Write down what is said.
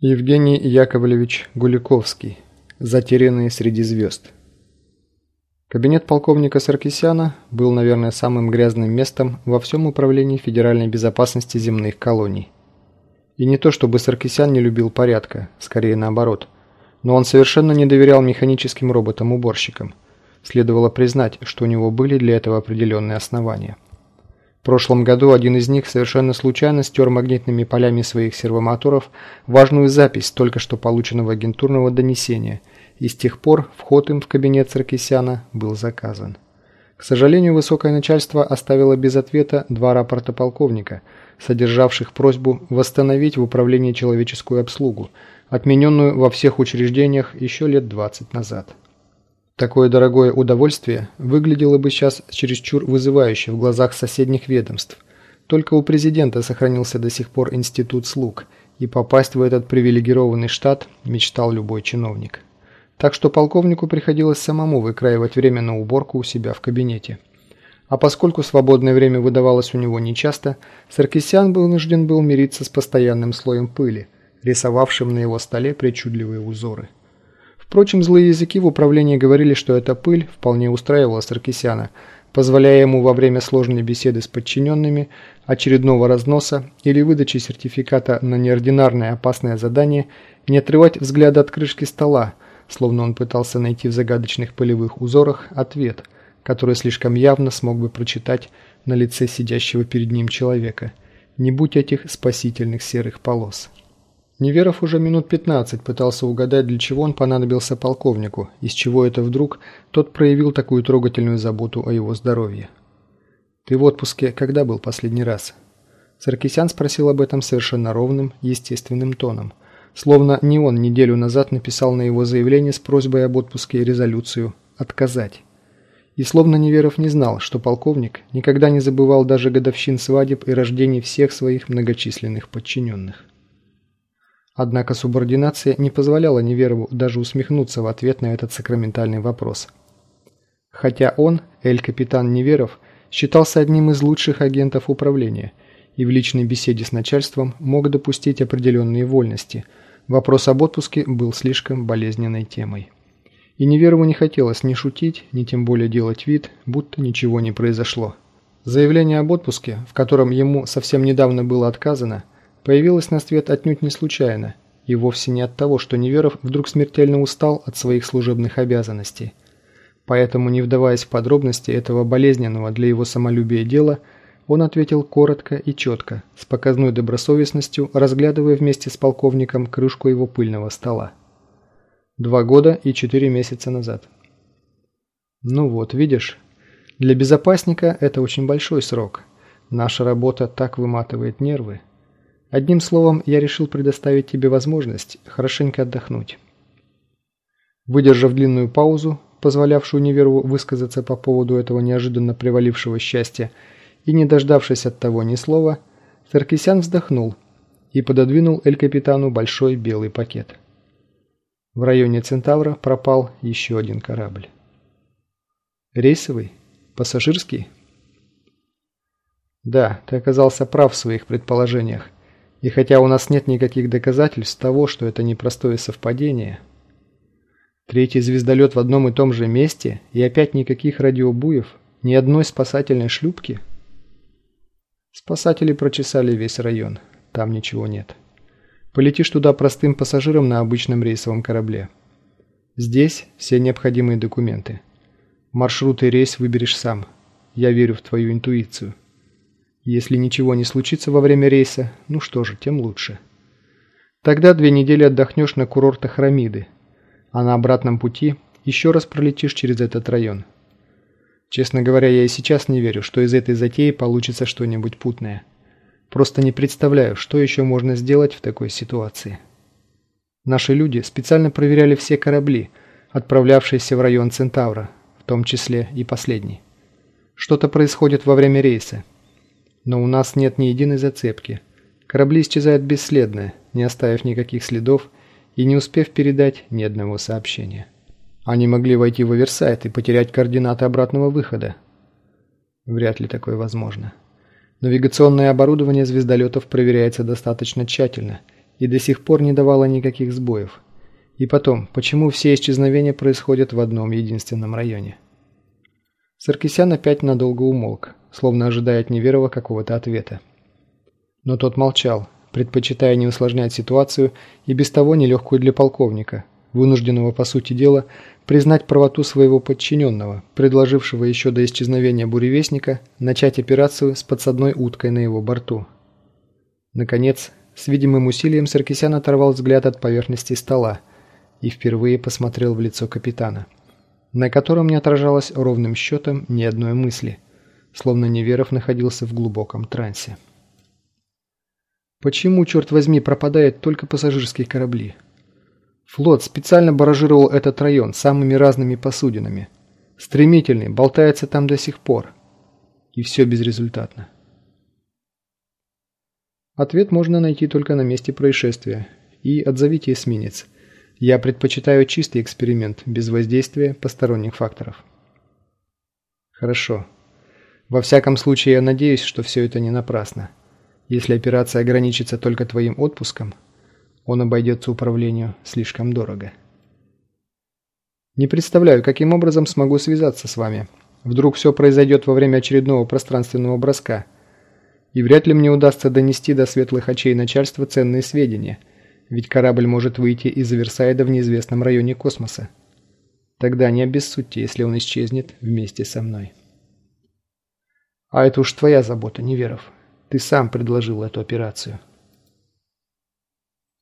Евгений Яковлевич Гуликовский. Затерянные среди звезд. Кабинет полковника Саркисяна был, наверное, самым грязным местом во всем управлении федеральной безопасности земных колоний. И не то чтобы Саркисян не любил порядка, скорее наоборот, но он совершенно не доверял механическим роботам-уборщикам. Следовало признать, что у него были для этого определенные основания. Прошлом году один из них совершенно случайно стер магнитными полями своих сервомоторов важную запись только что полученного агентурного донесения, и с тех пор вход им в кабинет Саркисяна был заказан. К сожалению, высокое начальство оставило без ответа два рапорта полковника, содержавших просьбу восстановить в управлении человеческую обслугу, отмененную во всех учреждениях еще лет 20 назад. Такое дорогое удовольствие выглядело бы сейчас чересчур вызывающе в глазах соседних ведомств. Только у президента сохранился до сих пор институт слуг, и попасть в этот привилегированный штат мечтал любой чиновник. Так что полковнику приходилось самому выкраивать время на уборку у себя в кабинете. А поскольку свободное время выдавалось у него нечасто, Саркисян был вынужден был мириться с постоянным слоем пыли, рисовавшим на его столе причудливые узоры. Впрочем, злые языки в управлении говорили, что эта пыль вполне устраивала Саркисяна, позволяя ему во время сложной беседы с подчиненными, очередного разноса или выдачи сертификата на неординарное опасное задание не отрывать взгляда от крышки стола, словно он пытался найти в загадочных полевых узорах ответ, который слишком явно смог бы прочитать на лице сидящего перед ним человека, не будь этих спасительных серых полос. Неверов уже минут 15 пытался угадать, для чего он понадобился полковнику, из чего это вдруг тот проявил такую трогательную заботу о его здоровье. «Ты в отпуске когда был последний раз?» Саркисян спросил об этом совершенно ровным, естественным тоном, словно не он неделю назад написал на его заявление с просьбой об отпуске резолюцию «отказать». И словно Неверов не знал, что полковник никогда не забывал даже годовщин свадеб и рождений всех своих многочисленных подчиненных. Однако субординация не позволяла Неверову даже усмехнуться в ответ на этот сакраментальный вопрос. Хотя он, эль-капитан Неверов, считался одним из лучших агентов управления и в личной беседе с начальством мог допустить определенные вольности, вопрос об отпуске был слишком болезненной темой. И Неверову не хотелось ни шутить, ни тем более делать вид, будто ничего не произошло. Заявление об отпуске, в котором ему совсем недавно было отказано – появилась на свет отнюдь не случайно, и вовсе не от того, что Неверов вдруг смертельно устал от своих служебных обязанностей. Поэтому, не вдаваясь в подробности этого болезненного для его самолюбия дела, он ответил коротко и четко, с показной добросовестностью, разглядывая вместе с полковником крышку его пыльного стола. Два года и четыре месяца назад. Ну вот, видишь, для безопасника это очень большой срок. Наша работа так выматывает нервы. Одним словом, я решил предоставить тебе возможность хорошенько отдохнуть. Выдержав длинную паузу, позволявшую Неверу высказаться по поводу этого неожиданно привалившего счастья, и не дождавшись от того ни слова, Саркисян вздохнул и пододвинул Эль-Капитану большой белый пакет. В районе Центавра пропал еще один корабль. Рейсовый? Пассажирский? Да, ты оказался прав в своих предположениях. И хотя у нас нет никаких доказательств того, что это непростое совпадение, третий звездолет в одном и том же месте и опять никаких радиобуев, ни одной спасательной шлюпки. Спасатели прочесали весь район, там ничего нет. Полетишь туда простым пассажиром на обычном рейсовом корабле. Здесь все необходимые документы. Маршрут и рейс выберешь сам. Я верю в твою интуицию. Если ничего не случится во время рейса, ну что же, тем лучше. Тогда две недели отдохнешь на курортах Рамиды, а на обратном пути еще раз пролетишь через этот район. Честно говоря, я и сейчас не верю, что из этой затеи получится что-нибудь путное. Просто не представляю, что еще можно сделать в такой ситуации. Наши люди специально проверяли все корабли, отправлявшиеся в район Центавра, в том числе и последний. Что-то происходит во время рейса, но у нас нет ни единой зацепки. Корабли исчезают бесследно, не оставив никаких следов и не успев передать ни одного сообщения. Они могли войти в оверсайт и потерять координаты обратного выхода. Вряд ли такое возможно. Навигационное оборудование звездолетов проверяется достаточно тщательно, и до сих пор не давала никаких сбоев. И потом, почему все исчезновения происходят в одном единственном районе? Саркисян опять надолго умолк, словно ожидая от Неверова какого-то ответа. Но тот молчал, предпочитая не усложнять ситуацию и без того нелегкую для полковника, вынужденного по сути дела признать правоту своего подчиненного, предложившего еще до исчезновения буревестника начать операцию с подсадной уткой на его борту. Наконец, с видимым усилием Саркисян оторвал взгляд от поверхности стола и впервые посмотрел в лицо капитана, на котором не отражалось ровным счетом ни одной мысли, словно Неверов находился в глубоком трансе. Почему, черт возьми, пропадают только пассажирские корабли? Флот специально баражировал этот район самыми разными посудинами. Стремительный, болтается там до сих пор. И все безрезультатно. Ответ можно найти только на месте происшествия. И отзовите эсминец. Я предпочитаю чистый эксперимент, без воздействия посторонних факторов. Хорошо. Во всяком случае, я надеюсь, что все это не напрасно. Если операция ограничится только твоим отпуском, он обойдется управлению слишком дорого. Не представляю, каким образом смогу связаться с вами. Вдруг все произойдет во время очередного пространственного броска – и вряд ли мне удастся донести до светлых очей начальства ценные сведения, ведь корабль может выйти из Версайда в неизвестном районе космоса. Тогда не обессудьте, если он исчезнет вместе со мной. А это уж твоя забота, Неверов. Ты сам предложил эту операцию.